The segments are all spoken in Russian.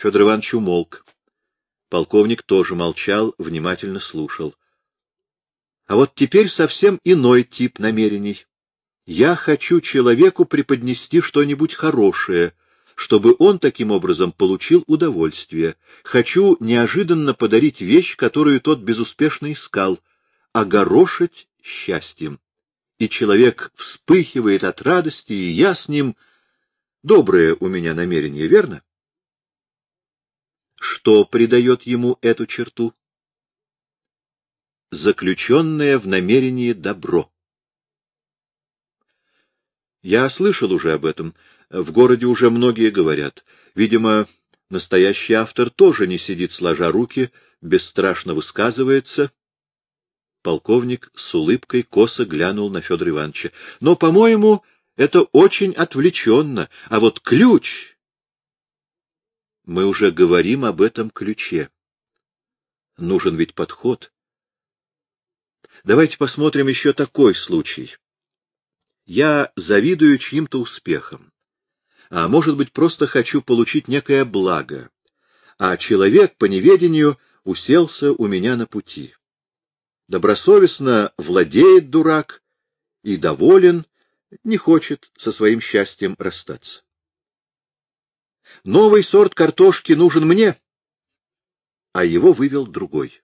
Федор Иванович умолк. Полковник тоже молчал, внимательно слушал. А вот теперь совсем иной тип намерений. Я хочу человеку преподнести что-нибудь хорошее, чтобы он таким образом получил удовольствие. Хочу неожиданно подарить вещь, которую тот безуспешно искал, огорошить счастьем. И человек вспыхивает от радости, и я с ним... Доброе у меня намерение, верно? Что придает ему эту черту? Заключенное в намерении добро. Я слышал уже об этом. В городе уже многие говорят. Видимо, настоящий автор тоже не сидит сложа руки, бесстрашно высказывается. Полковник с улыбкой косо глянул на Федора Ивановича. Но, по-моему, это очень отвлеченно. А вот ключ... Мы уже говорим об этом ключе. Нужен ведь подход. Давайте посмотрим еще такой случай. Я завидую чьим-то успехом. А может быть, просто хочу получить некое благо. А человек, по неведению, уселся у меня на пути. Добросовестно владеет дурак и доволен, не хочет со своим счастьем расстаться. Новый сорт картошки нужен мне, а его вывел другой.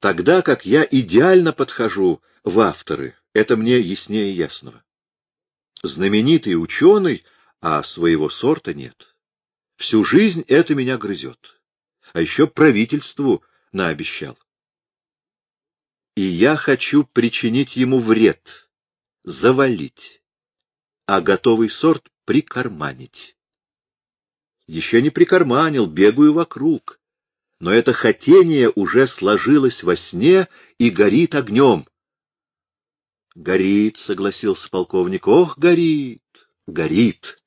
Тогда как я идеально подхожу в авторы, это мне яснее ясного. Знаменитый ученый, а своего сорта нет. Всю жизнь это меня грызет. А еще правительству наобещал. И я хочу причинить ему вред, завалить, а готовый сорт прикарманить. Еще не прикарманил, бегаю вокруг. Но это хотение уже сложилось во сне и горит огнем. Горит, согласился полковник. Ох, горит, горит.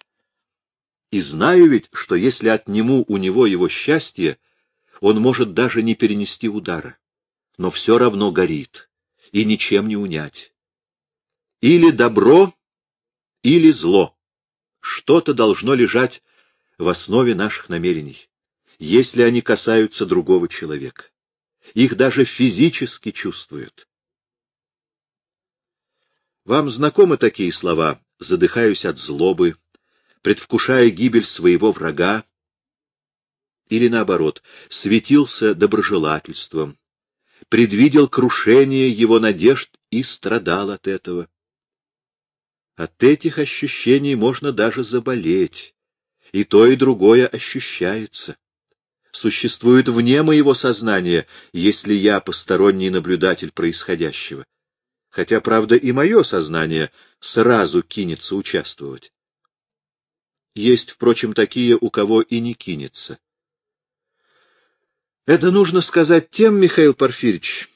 И знаю ведь, что если отниму у него его счастье, он может даже не перенести удара. Но все равно горит, и ничем не унять. Или добро, или зло. Что-то должно лежать в основе наших намерений, если они касаются другого человека. Их даже физически чувствуют. Вам знакомы такие слова «задыхаюсь от злобы», «предвкушая гибель своего врага», или наоборот, светился доброжелательством, предвидел крушение его надежд и страдал от этого. От этих ощущений можно даже заболеть, и то, и другое ощущается. Существует вне моего сознания, если я посторонний наблюдатель происходящего хотя, правда, и мое сознание сразу кинется участвовать. Есть, впрочем, такие, у кого и не кинется. Это нужно сказать тем, Михаил Порфирьевич,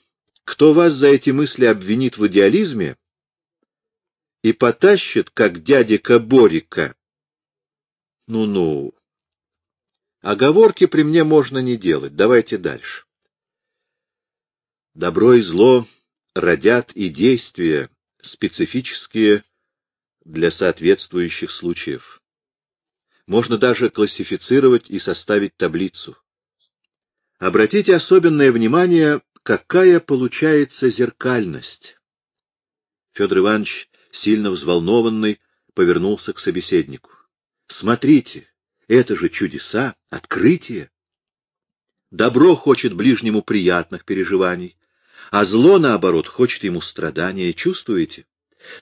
кто вас за эти мысли обвинит в идеализме и потащит, как дядя Борика. Ну-ну. Оговорки при мне можно не делать. Давайте дальше. Добро и зло родят и действия, специфические для соответствующих случаев. Можно даже классифицировать и составить таблицу. Обратите особенное внимание, какая получается зеркальность. Федор Иванович, сильно взволнованный, повернулся к собеседнику. Смотрите, это же чудеса, открытие. Добро хочет ближнему приятных переживаний, а зло, наоборот, хочет ему страдания, чувствуете?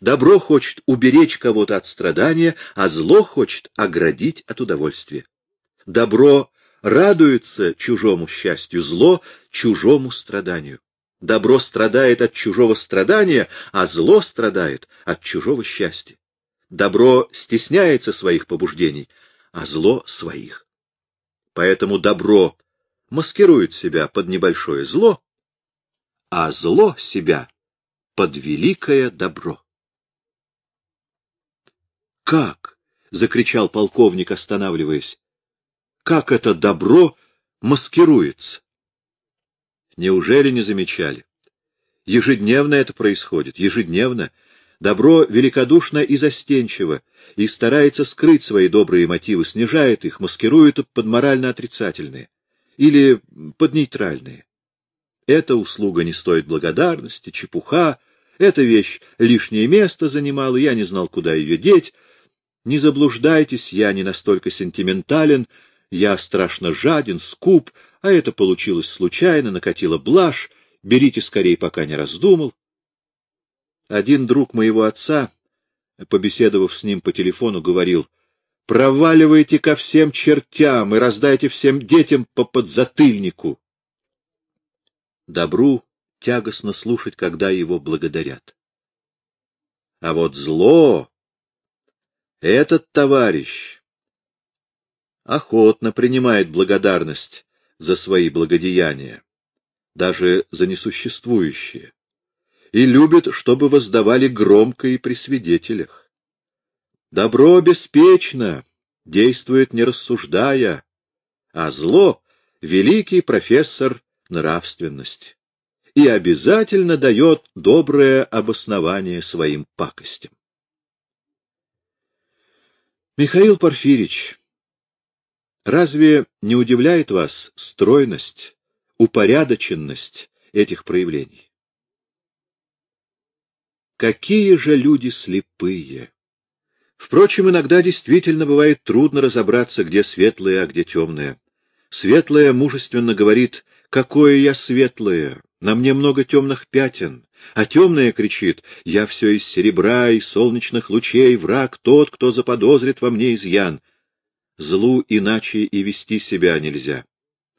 Добро хочет уберечь кого-то от страдания, а зло хочет оградить от удовольствия. Добро радуется чужому счастью, зло — чужому страданию. Добро страдает от чужого страдания, а зло страдает от чужого счастья. Добро стесняется своих побуждений, а зло — своих. Поэтому добро маскирует себя под небольшое зло, а зло себя под великое добро. «Как?» — закричал полковник, останавливаясь. «Как это добро маскируется?» Неужели не замечали? Ежедневно это происходит, ежедневно. Добро великодушно и застенчиво, и старается скрыть свои добрые мотивы, снижает их, маскирует под морально отрицательные или под нейтральные. Эта услуга не стоит благодарности, чепуха, эта вещь лишнее место занимала, я не знал, куда ее деть. Не заблуждайтесь, я не настолько сентиментален, я страшно жаден, скуп, а это получилось случайно, накатила блажь, берите скорее, пока не раздумал. Один друг моего отца, побеседовав с ним по телефону, говорил, «Проваливайте ко всем чертям и раздайте всем детям по подзатыльнику». Добру тягостно слушать, когда его благодарят. А вот зло, этот товарищ охотно принимает благодарность за свои благодеяния, даже за несуществующие и любит, чтобы воздавали громко и при свидетелях. Добро беспечно, действует не рассуждая, а зло — великий профессор нравственности и обязательно дает доброе обоснование своим пакостям. Михаил Порфирич, разве не удивляет вас стройность, упорядоченность этих проявлений? Какие же люди слепые! Впрочем, иногда действительно бывает трудно разобраться, где светлое, а где темное. Светлое мужественно говорит «Какое я светлое! На мне много темных пятен!» А темное кричит «Я все из серебра и солнечных лучей, враг тот, кто заподозрит во мне изъян!» Злу иначе и вести себя нельзя.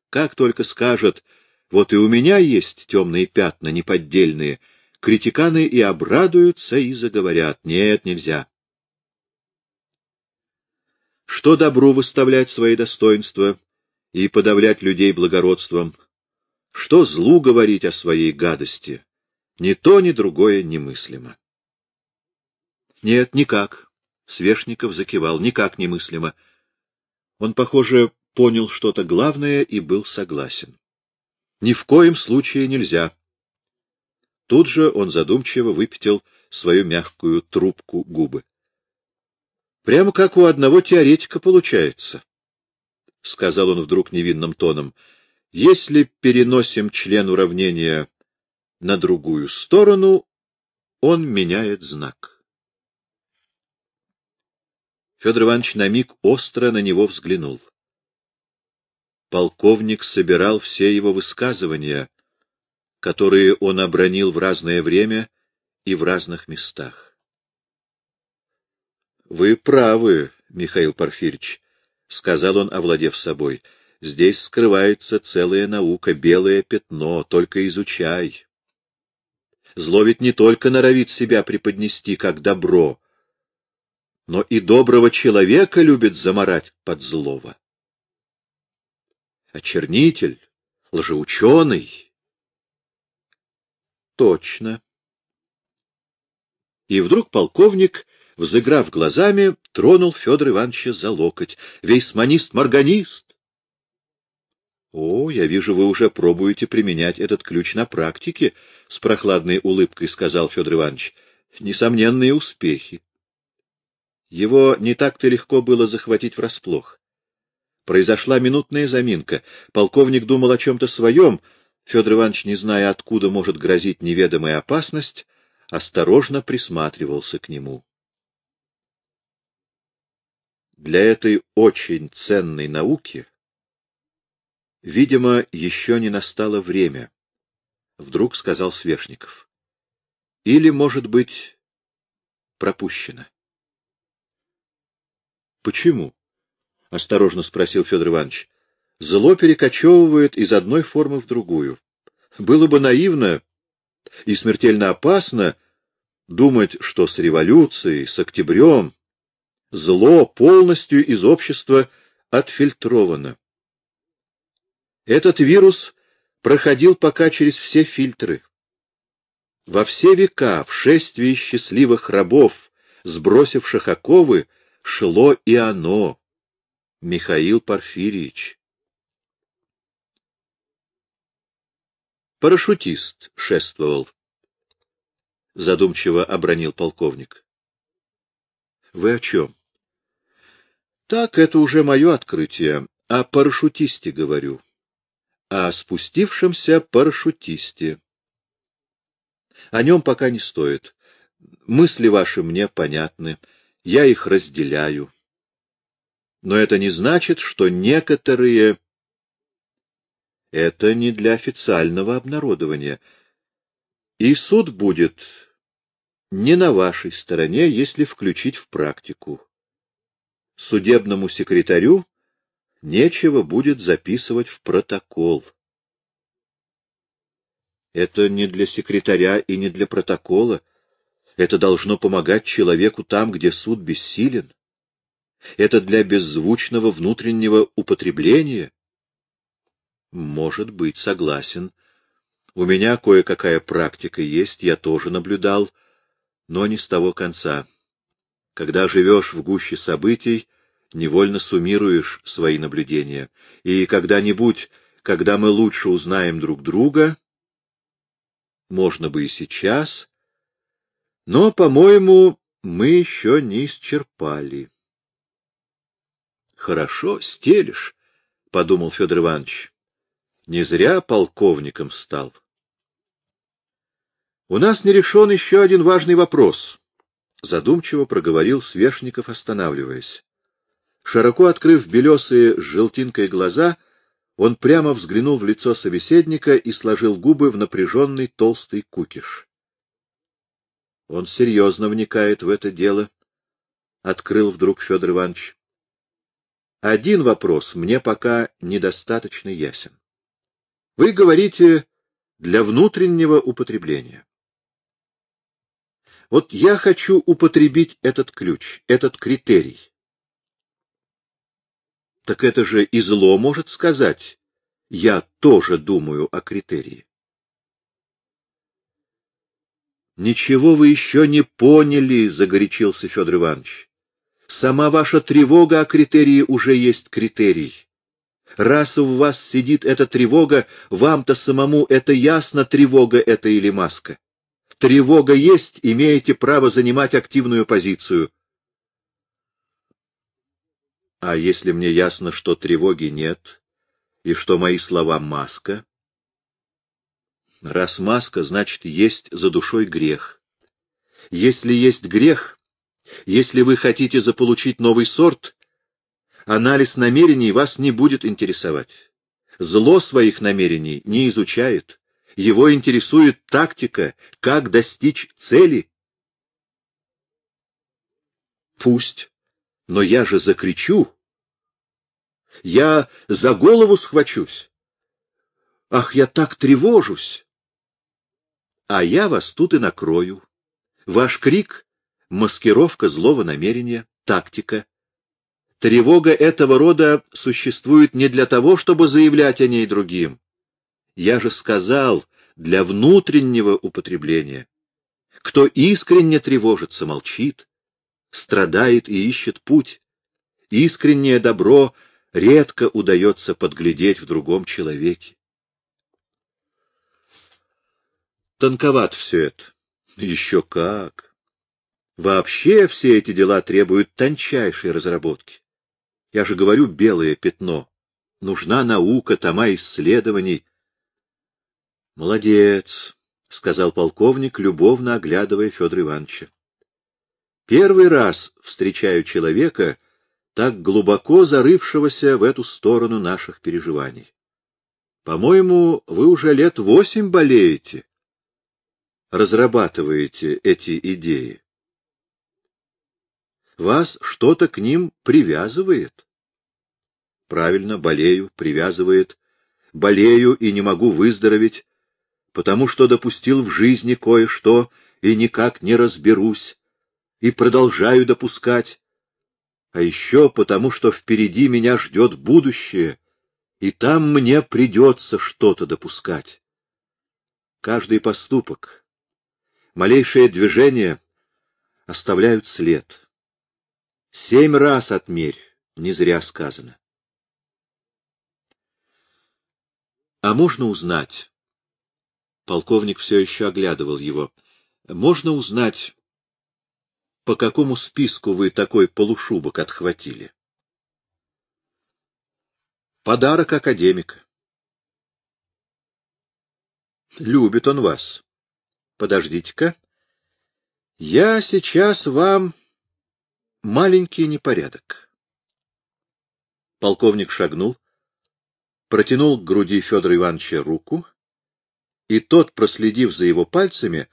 Как только скажет «Вот и у меня есть темные пятна неподдельные», критиканы и обрадуются, и заговорят. Нет, нельзя. Что добру выставлять свои достоинства и подавлять людей благородством? Что злу говорить о своей гадости? Ни то, ни другое немыслимо. Нет, никак. Свешников закивал. Никак немыслимо. Он, похоже, понял что-то главное и был согласен. Ни в коем случае нельзя. Тут же он задумчиво выпятил свою мягкую трубку губы. — Прямо как у одного теоретика получается, — сказал он вдруг невинным тоном. — Если переносим член уравнения на другую сторону, он меняет знак. Федор Иванович на миг остро на него взглянул. Полковник собирал все его высказывания, которые он обронил в разное время и в разных местах. — Вы правы, Михаил Порфирьевич, — сказал он, овладев собой. — Здесь скрывается целая наука, белое пятно, только изучай. Зло ведь не только норовит себя преподнести как добро, но и доброго человека любит заморать под злого. Очернитель, лжеученый Точно. И вдруг полковник, взыграв глазами, тронул Федор Ивановича за локоть. Вейсманист-морганист! — О, я вижу, вы уже пробуете применять этот ключ на практике, — с прохладной улыбкой сказал Федор Иванович. — Несомненные успехи. Его не так-то легко было захватить врасплох. Произошла минутная заминка. Полковник думал о чем-то своем, Федор Иванович, не зная, откуда может грозить неведомая опасность, осторожно присматривался к нему. Для этой очень ценной науки, видимо, еще не настало время, — вдруг сказал Свешников. Или, может быть, пропущено. — Почему? — осторожно спросил Федор Иванович зло перекочевывает из одной формы в другую. Было бы наивно и смертельно опасно думать, что с революцией, с октябрем зло полностью из общества отфильтровано. Этот вирус проходил пока через все фильтры. Во все века в шествии счастливых рабов, сбросивших оковы, шло и оно, Михаил Порфирьевич. Парашютист шествовал. — задумчиво обронил полковник. — Вы о чем? — Так, это уже мое открытие. О парашютисте говорю. О спустившемся парашютисте. О нем пока не стоит. Мысли ваши мне понятны. Я их разделяю. Но это не значит, что некоторые... Это не для официального обнародования. И суд будет не на вашей стороне, если включить в практику. Судебному секретарю нечего будет записывать в протокол. Это не для секретаря и не для протокола. Это должно помогать человеку там, где суд бессилен. Это для беззвучного внутреннего употребления. Может быть, согласен. У меня кое-какая практика есть, я тоже наблюдал, но не с того конца. Когда живешь в гуще событий, невольно суммируешь свои наблюдения. И когда-нибудь, когда мы лучше узнаем друг друга, можно бы и сейчас, но, по-моему, мы еще не исчерпали. Хорошо стелишь, — подумал Федор Иванович. Не зря полковником стал. У нас не решен еще один важный вопрос, — задумчиво проговорил Свешников, останавливаясь. Широко открыв белесые с желтинкой глаза, он прямо взглянул в лицо собеседника и сложил губы в напряженный толстый кукиш. Он серьезно вникает в это дело, — открыл вдруг Федор Иванович. Один вопрос мне пока недостаточно ясен. Вы говорите для внутреннего употребления. Вот я хочу употребить этот ключ, этот критерий. Так это же и зло может сказать. Я тоже думаю о критерии. Ничего вы еще не поняли, загорячился Федор Иванович. Сама ваша тревога о критерии уже есть критерий. Раз у вас сидит эта тревога, вам-то самому это ясно, тревога это или маска. Тревога есть, имеете право занимать активную позицию. А если мне ясно, что тревоги нет, и что мои слова маска? Раз маска, значит, есть за душой грех. Если есть грех, если вы хотите заполучить новый сорт, анализ намерений вас не будет интересовать. Зло своих намерений не изучает. Его интересует тактика, как достичь цели. Пусть, но я же закричу. Я за голову схвачусь. Ах, я так тревожусь! А я вас тут и накрою. Ваш крик маскировка злого намерения, тактика. Тревога этого рода существует не для того, чтобы заявлять о ней другим. Я же сказал, для внутреннего употребления. Кто искренне тревожится, молчит, страдает и ищет путь. Искреннее добро редко удается подглядеть в другом человеке. Тонковат все это. Еще как. Вообще все эти дела требуют тончайшей разработки. Я же говорю, белое пятно. Нужна наука, тома исследований. — Молодец, — сказал полковник, любовно оглядывая Федора Ивановича. — Первый раз встречаю человека, так глубоко зарывшегося в эту сторону наших переживаний. По-моему, вы уже лет восемь болеете, разрабатываете эти идеи. Вас что-то к ним привязывает. Правильно, болею, привязывает. Болею и не могу выздороветь, потому что допустил в жизни кое-что и никак не разберусь, и продолжаю допускать. А еще потому, что впереди меня ждет будущее, и там мне придется что-то допускать. Каждый поступок, малейшее движение оставляют след. Семь раз отмерь, не зря сказано. А можно узнать? Полковник все еще оглядывал его. Можно узнать, по какому списку вы такой полушубок отхватили? Подарок академика. Любит он вас. Подождите-ка. Я сейчас вам маленький непорядок. Полковник шагнул, протянул к груди Федора Ивановича руку, и тот, проследив за его пальцами,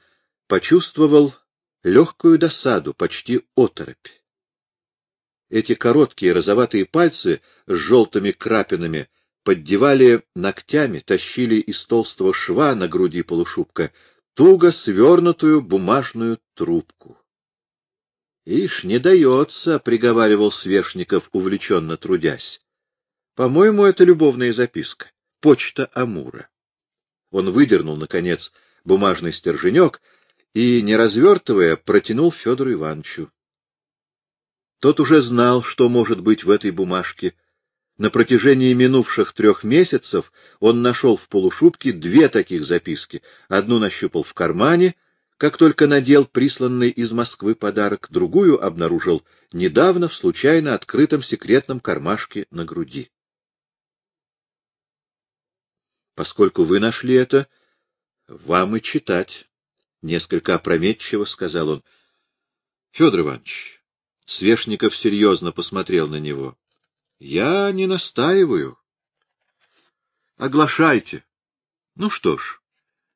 почувствовал легкую досаду, почти оторопь. Эти короткие розоватые пальцы с желтыми крапинами поддевали ногтями, тащили из толстого шва на груди полушубка туго свернутую бумажную трубку. — Ишь, не дается, — приговаривал Свешников, увлеченно трудясь. — По-моему, это любовная записка. Почта Амура. Он выдернул, наконец, бумажный стерженек и, не развертывая, протянул Федору Ивановичу. Тот уже знал, что может быть в этой бумажке. На протяжении минувших трех месяцев он нашел в полушубке две таких записки. Одну нащупал в кармане, как только надел присланный из Москвы подарок, другую обнаружил недавно в случайно открытом секретном кармашке на груди. Поскольку вы нашли это, вам и читать. Несколько опрометчиво сказал он. Федор Иванович, Свешников серьезно посмотрел на него. Я не настаиваю. Оглашайте. Ну что ж,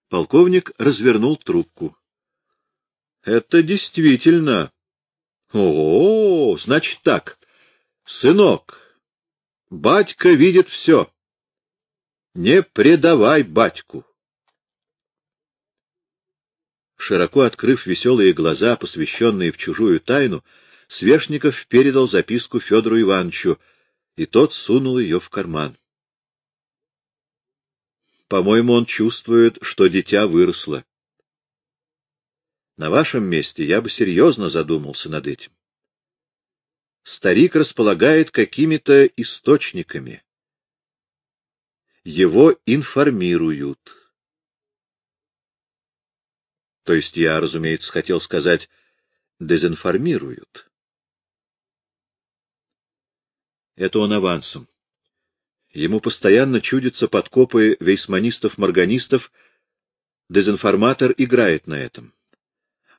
полковник развернул трубку. Это действительно. О, значит так. Сынок, батька видит все. Не предавай батьку. Широко открыв веселые глаза, посвященные в чужую тайну, Свешников передал записку Федору Ивановичу, и тот сунул ее в карман. По-моему, он чувствует, что дитя выросло. На вашем месте я бы серьезно задумался над этим. Старик располагает какими-то источниками его информируют. То есть я, разумеется, хотел сказать, дезинформируют. Это он авансом. Ему постоянно чудятся подкопы вейсманистов-морганистов, дезинформатор играет на этом.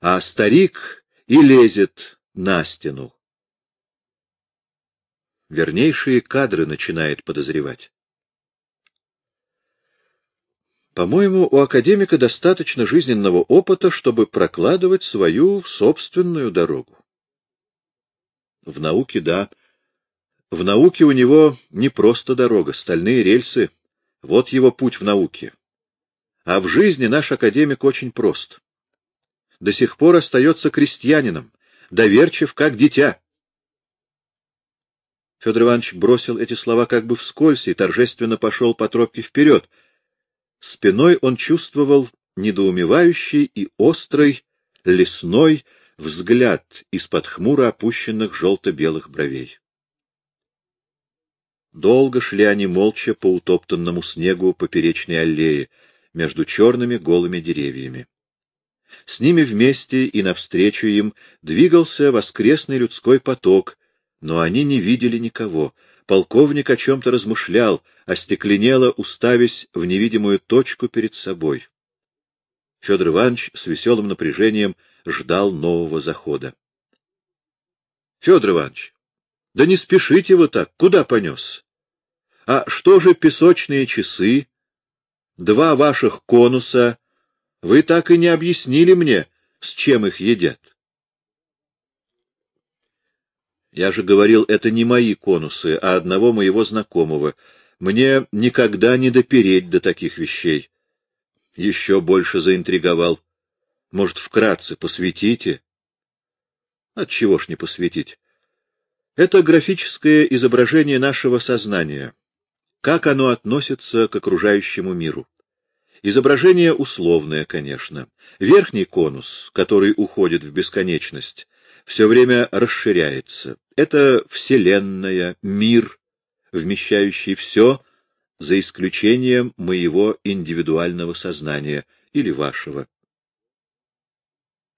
А старик и лезет на стену. Вернейшие кадры начинает подозревать. По-моему, у академика достаточно жизненного опыта, чтобы прокладывать свою собственную дорогу. В науке — да. В науке у него не просто дорога, стальные рельсы. Вот его путь в науке. А в жизни наш академик очень прост. До сих пор остается крестьянином, доверчив, как дитя. Федор Иванович бросил эти слова как бы вскользь и торжественно пошел по тропке вперед — Спиной он чувствовал недоумевающий и острый лесной взгляд из-под хмуро опущенных желто-белых бровей. Долго шли они молча по утоптанному снегу поперечной аллее между черными голыми деревьями. С ними вместе и навстречу им двигался воскресный людской поток, но они не видели никого. Полковник о чем-то размышлял, остекленело, уставясь в невидимую точку перед собой. Федор Иванович с веселым напряжением ждал нового захода. — Федор Иванович, да не спешите вы так, куда понес? А что же песочные часы? Два ваших конуса. Вы так и не объяснили мне, с чем их едят. Я же говорил, это не мои конусы, а одного моего знакомого. Мне никогда не допереть до таких вещей. Еще больше заинтриговал. Может, вкратце посвятите? Отчего ж не посвятить? Это графическое изображение нашего сознания. Как оно относится к окружающему миру? Изображение условное, конечно. Верхний конус, который уходит в бесконечность, все время расширяется. Это Вселенная, мир, вмещающий все, за исключением моего индивидуального сознания или вашего.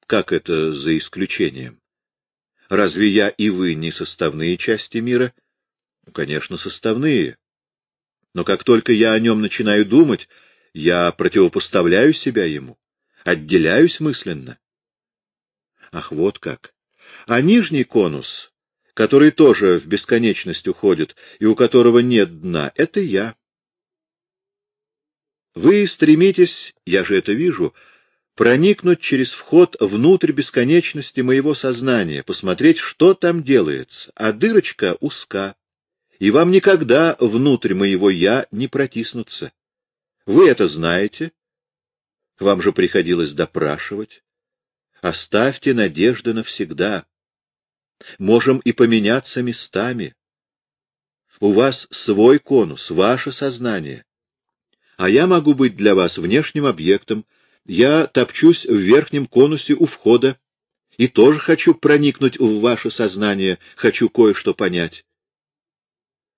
Как это за исключением? Разве я и вы не составные части мира? Ну, конечно, составные. Но как только я о нем начинаю думать, я противопоставляю себя ему, отделяюсь мысленно. Ах, вот как. А нижний конус, который тоже в бесконечность уходит и у которого нет дна, — это я. Вы стремитесь, я же это вижу, проникнуть через вход внутрь бесконечности моего сознания, посмотреть, что там делается, а дырочка узка, и вам никогда внутрь моего «я» не протиснуться. Вы это знаете. Вам же приходилось допрашивать. Оставьте надежды навсегда. Можем и поменяться местами. У вас свой конус, ваше сознание а я могу быть для вас внешним объектом. Я топчусь в верхнем конусе у входа и тоже хочу проникнуть в ваше сознание, хочу кое-что понять.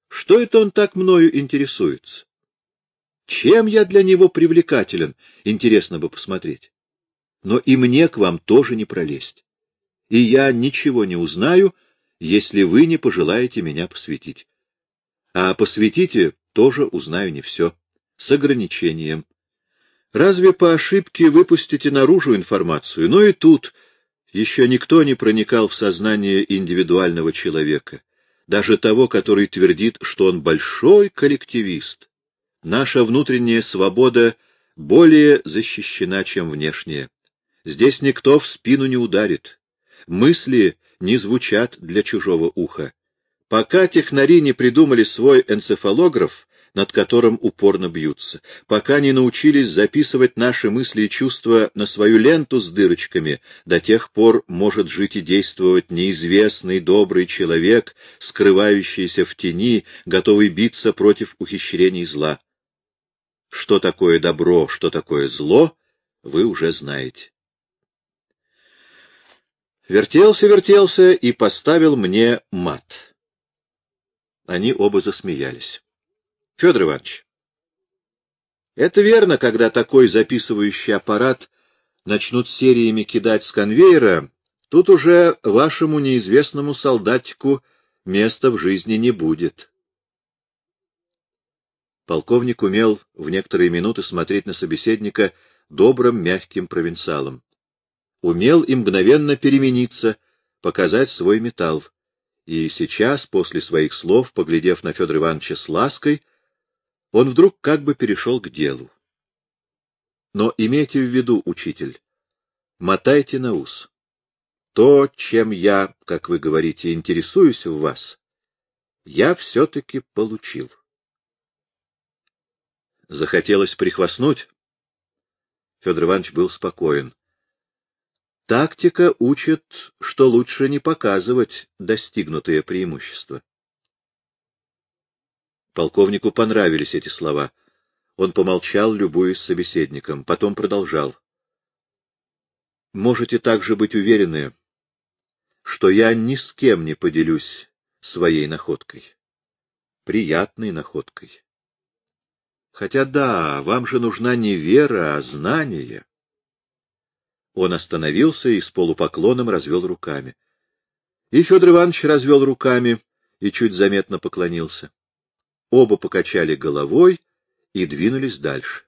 Что это он так мною интересуется? Чем я для него привлекателен, интересно бы посмотреть. Но и мне к вам тоже не пролезть. И я ничего не узнаю, если вы не пожелаете меня посвятить. А посвятите, тоже узнаю не все с ограничением. Разве по ошибке выпустите наружу информацию? Но и тут еще никто не проникал в сознание индивидуального человека, даже того, который твердит, что он большой коллективист. Наша внутренняя свобода более защищена, чем внешняя. Здесь никто в спину не ударит. Мысли не звучат для чужого уха. Пока технари не придумали свой энцефалограф, над которым упорно бьются, пока не научились записывать наши мысли и чувства на свою ленту с дырочками, до тех пор может жить и действовать неизвестный добрый человек, скрывающийся в тени, готовый биться против ухищрений зла. Что такое добро, что такое зло, вы уже знаете. Вертелся-вертелся и поставил мне мат. Они оба засмеялись. Федор Иванович, это верно, когда такой записывающий аппарат начнут сериями кидать с конвейера, тут уже вашему неизвестному солдатику места в жизни не будет. Полковник умел в некоторые минуты смотреть на собеседника добрым, мягким провинциалом. Умел и мгновенно перемениться, показать свой металл. И сейчас, после своих слов, поглядев на Федора Ивановича с лаской, он вдруг как бы перешел к делу. Но имейте в виду, учитель, мотайте на ус. То, чем я, как вы говорите, интересуюсь в вас, я все-таки получил. Захотелось прихвастнуть? Федор Иванович был спокоен. Тактика учит, что лучше не показывать достигнутые преимущества. Полковнику понравились эти слова. Он помолчал, любуясь собеседником, потом продолжал. Можете также быть уверены, что я ни с кем не поделюсь своей находкой. Приятной находкой. Хотя да, вам же нужна не вера, а знание. Он остановился и с полупоклоном развел руками. И Федор Иванович развел руками и чуть заметно поклонился. Оба покачали головой и двинулись дальше.